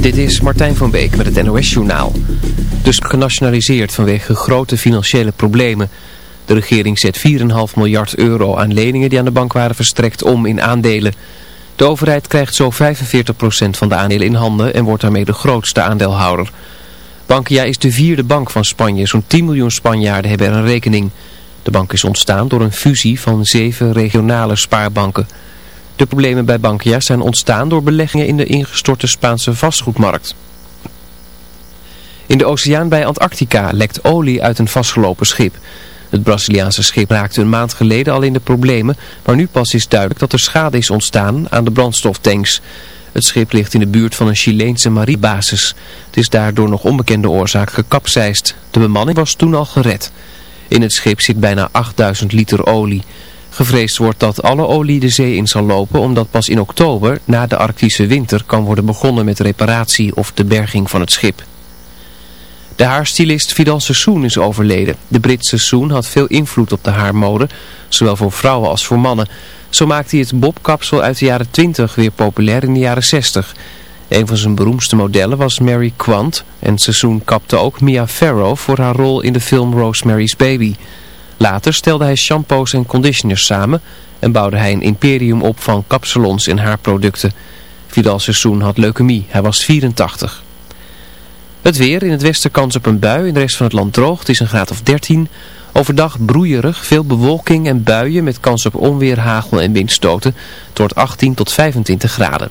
Dit is Martijn van Beek met het NOS-journaal. Dus genationaliseerd vanwege grote financiële problemen. De regering zet 4,5 miljard euro aan leningen die aan de bank waren verstrekt om in aandelen. De overheid krijgt zo 45% van de aandelen in handen en wordt daarmee de grootste aandeelhouder. Bankia is de vierde bank van Spanje. Zo'n 10 miljoen Spanjaarden hebben er een rekening. De bank is ontstaan door een fusie van zeven regionale spaarbanken. De problemen bij Bankia zijn ontstaan door beleggingen in de ingestorte Spaanse vastgoedmarkt. In de oceaan bij Antarctica lekt olie uit een vastgelopen schip. Het Braziliaanse schip raakte een maand geleden al in de problemen, maar nu pas is duidelijk dat er schade is ontstaan aan de brandstoftanks. Het schip ligt in de buurt van een Chileense mariebasis. Het is daardoor nog onbekende oorzaak gekapseist. De bemanning was toen al gered. In het schip zit bijna 8000 liter olie. Gevreesd wordt dat alle olie de zee in zal lopen omdat pas in oktober, na de Arctische winter, kan worden begonnen met reparatie of de berging van het schip. De haarstylist Vidal Sassoon is overleden. De Britse Sassoon had veel invloed op de haarmode, zowel voor vrouwen als voor mannen. Zo maakte hij het bobkapsel uit de jaren 20 weer populair in de jaren 60. Een van zijn beroemdste modellen was Mary Quant en Sassoon kapte ook Mia Farrow voor haar rol in de film Rosemary's Baby. Later stelde hij shampoos en conditioners samen en bouwde hij een imperium op van kapsalons en haarproducten. Vidal Sassoon had leukemie, hij was 84. Het weer, in het westen kans op een bui, in de rest van het land droog, het is een graad of 13. Overdag broeierig, veel bewolking en buien met kans op onweer, hagel en windstoten. Wordt 18 tot 25 graden.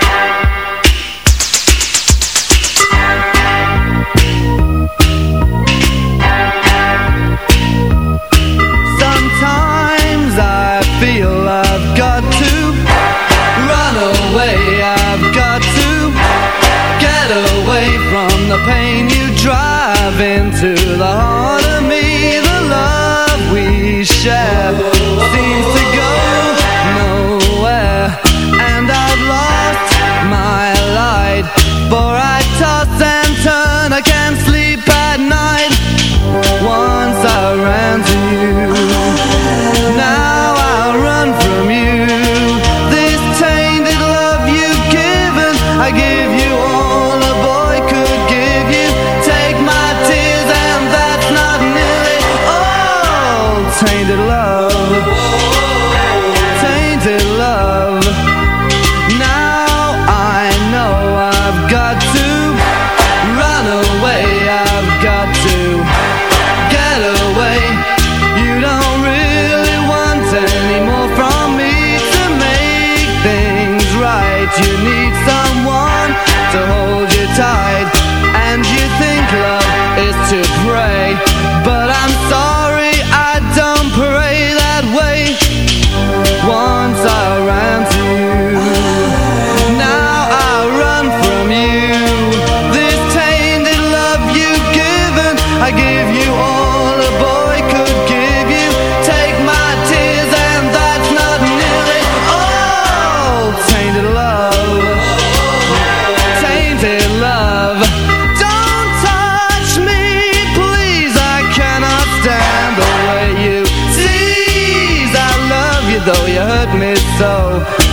Into the heart of me. The love we share seems to go nowhere, and I've lost my light. For I though you hurt me so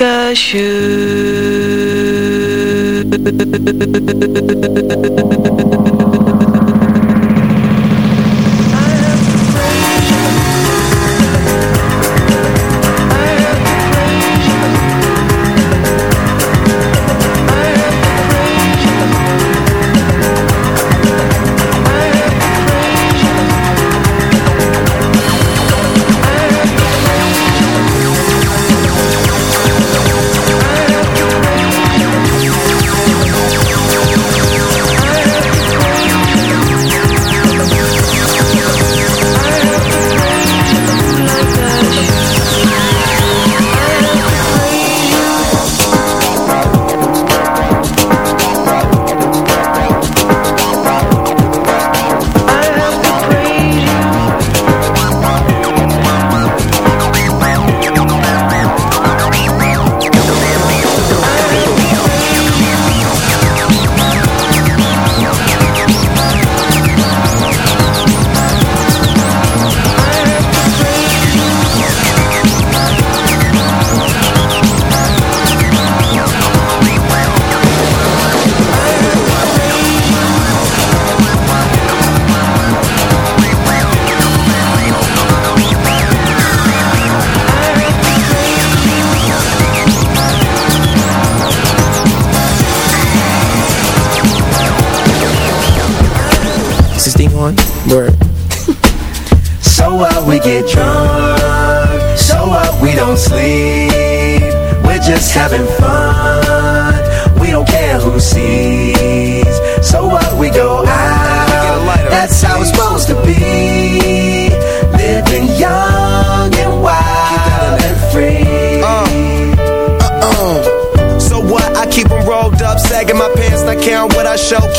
like a.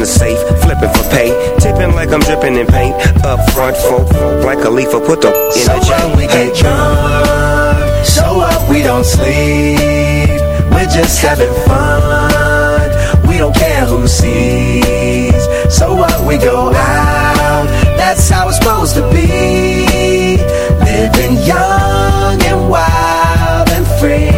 the safe, flipping for pay. Tipping like I'm dripping in paint. Up front, folk, like a leaf, put the in so the chain. we get drunk, so up, we don't sleep. We're just having fun. We don't care who sees. So what? We go out. That's how it's supposed to be. Living young and wild and free.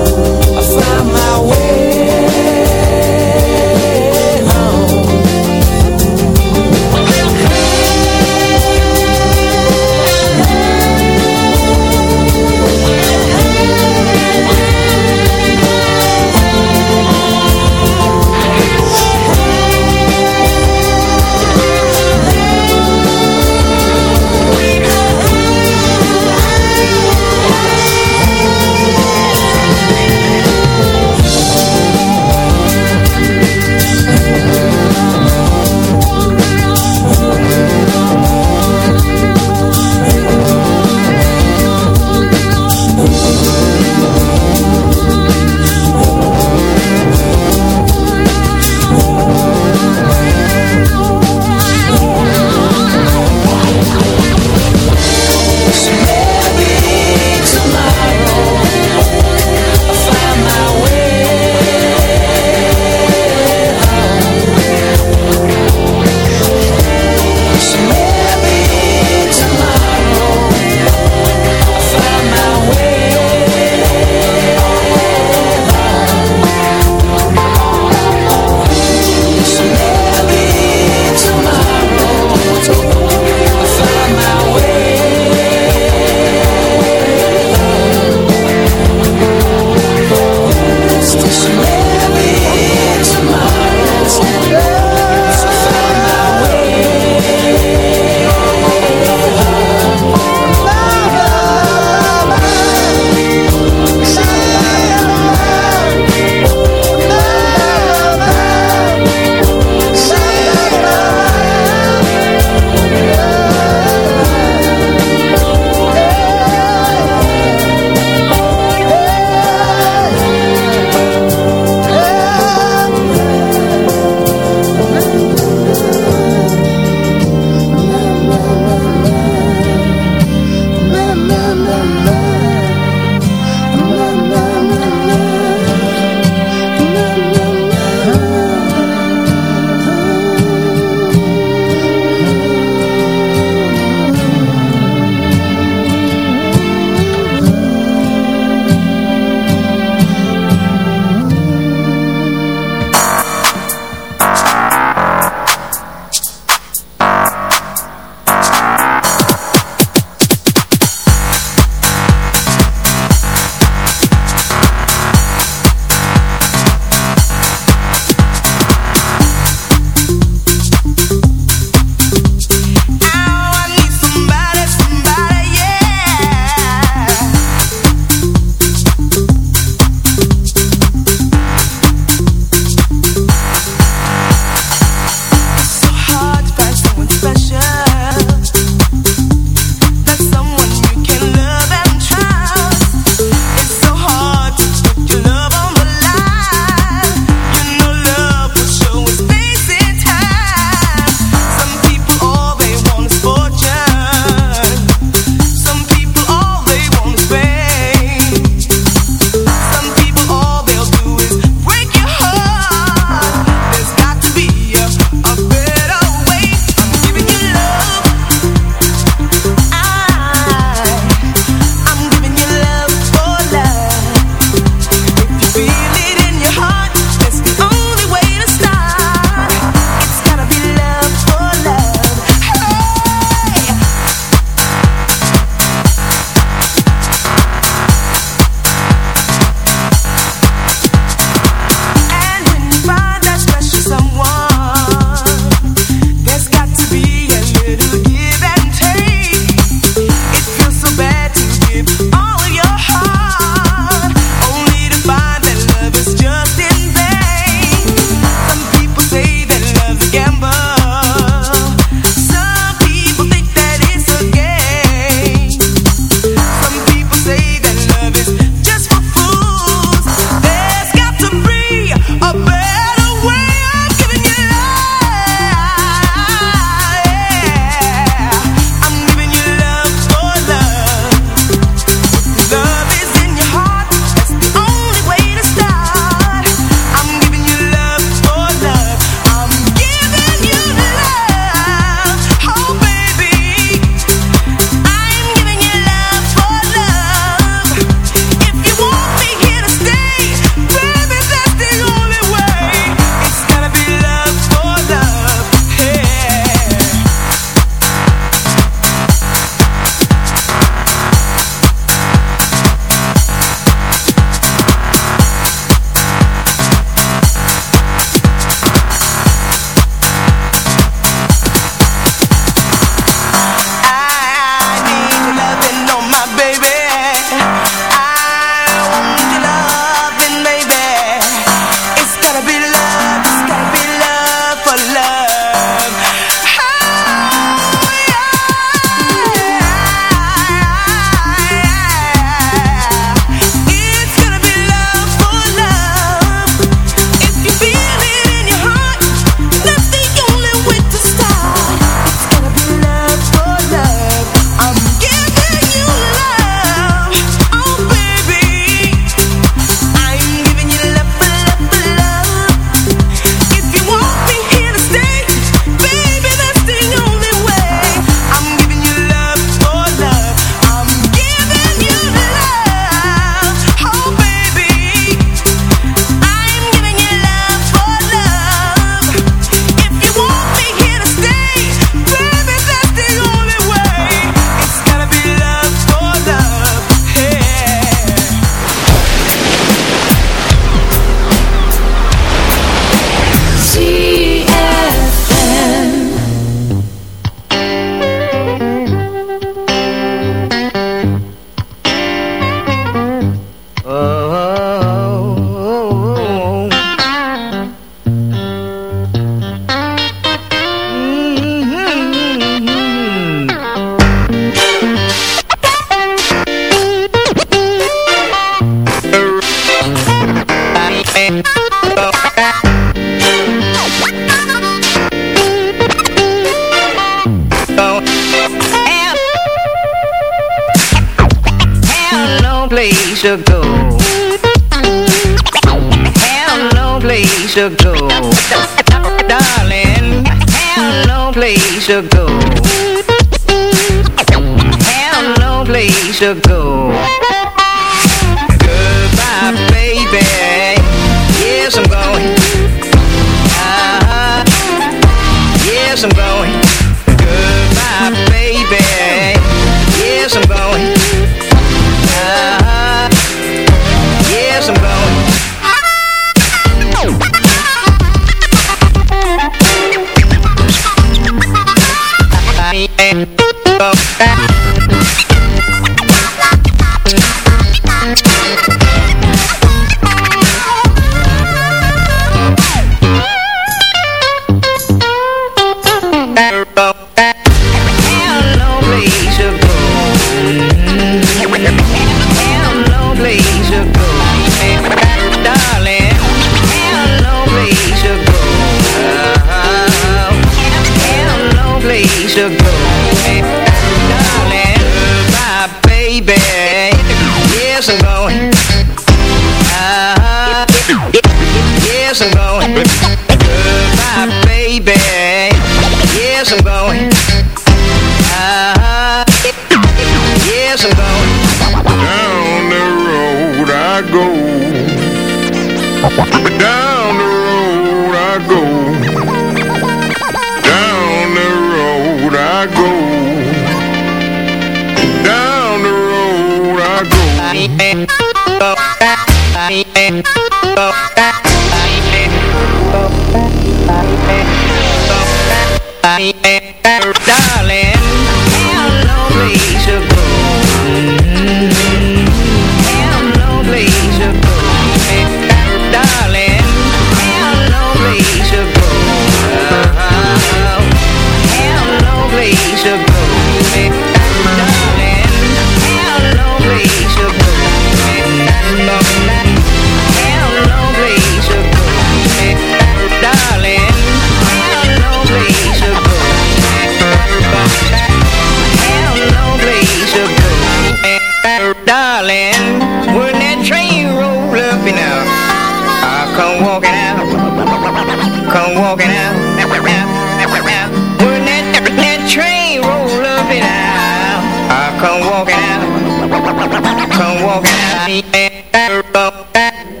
Come walking out. Come walking out.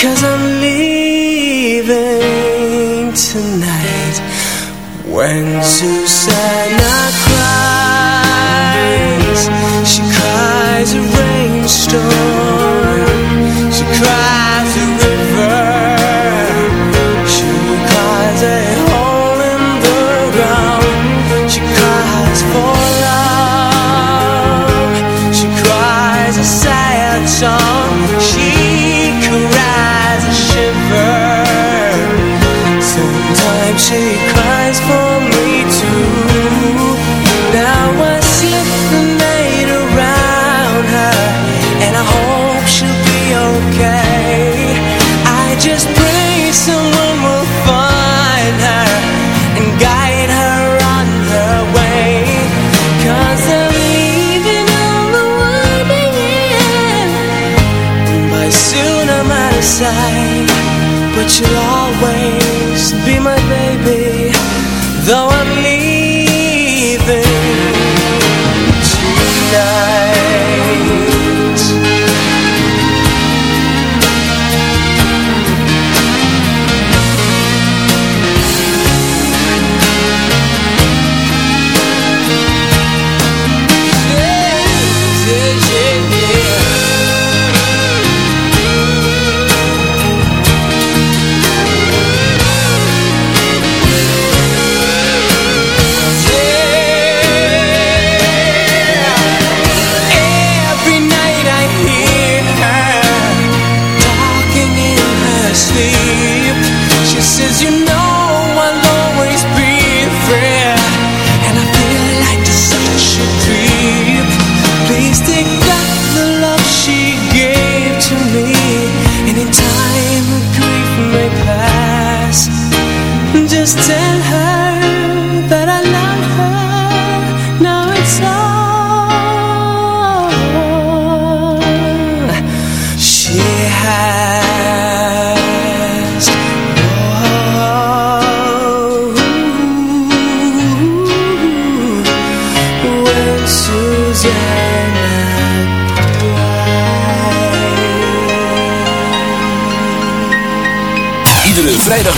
Cause I'm leaving tonight. When Susanna cries She cries a rainstorm. She cries a river. She cries a hole in the ground. She cries for love. She cries a sad song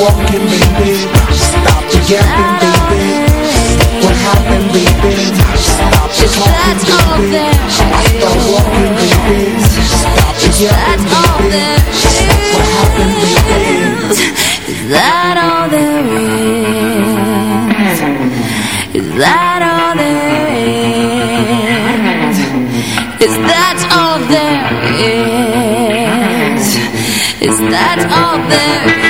Walking, baby. Stop the yapping, baby. What happened, baby? Stop Is that all there is? Is that all there is? Is that all there is? Is that all there is? Is that all there is? Is that all there is?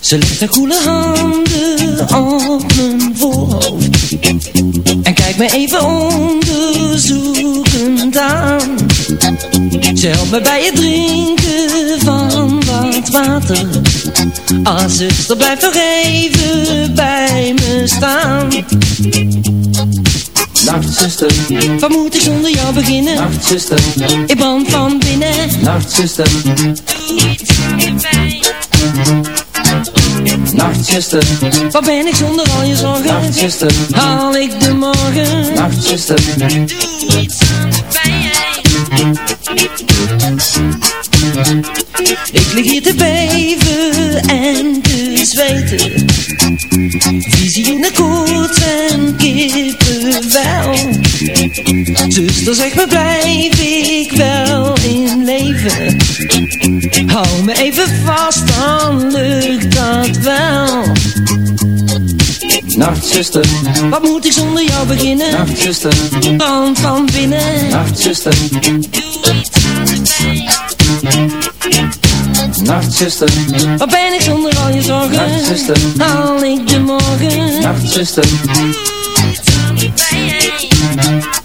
Ze legt haar koele handen op mijn voorhoofd En kijkt me even onderzoekend aan. Ze helpt me bij het drinken van wat water. Ah zuster blijf nog even bij me staan Nachtzuster, wat moet ik zonder jou beginnen? Nachtzuster, ik brand van binnen. Nachtzuster, doe iets in pijn. Nachtzuster, wat ben ik zonder al je zorgen? Nachtzuster, haal ik de morgen? Nachtzuster, doe iets. Ik lig hier te beven en te zweten. Visie in de koets en kippenwijn. Zuster, zeg me blijf ik wel in leven. Hou me even vast, dan lukt dat wel. Nacht zuster, Wat moet ik zonder jou beginnen? nacht zuster, Brand van binnen nacht zuster, nacht zuster, Wat ben ik zonder al je zorgen? nacht zuster, Haal ik de morgen? nacht zuster, nacht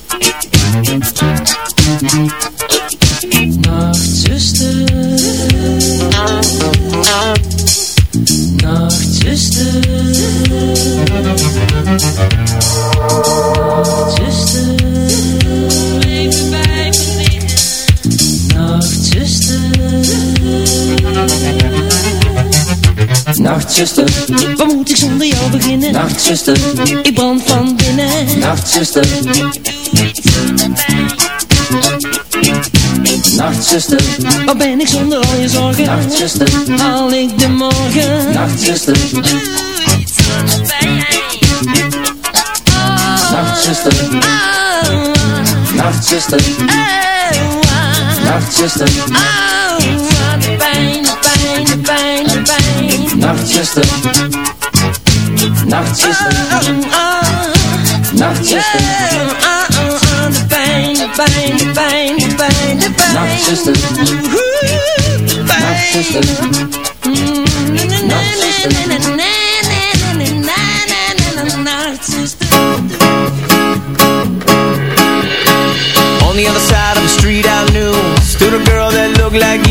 Nachtzuster, waar moet ik zonder jou beginnen? Nachtzuster, ik brand van binnen. Nachtzuster, Nachtzuster, waar ben ik zonder al je zorgen? Nachtzuster, al ik de morgen? Nachtzuster, Nachtzuster, Nachtzuster, Nachtzuster, oh, Nachtzuster, Nachtzuster, Nachtzuster. De pijn, de pijn. nacht zuster, nacht zuster, nacht zuster, De pijn, de pijn, de pijn, de pijn, de pijn. nacht zuster, nacht zuster, nacht zuster. On the other side of the street I knew Stood a girl that looked like you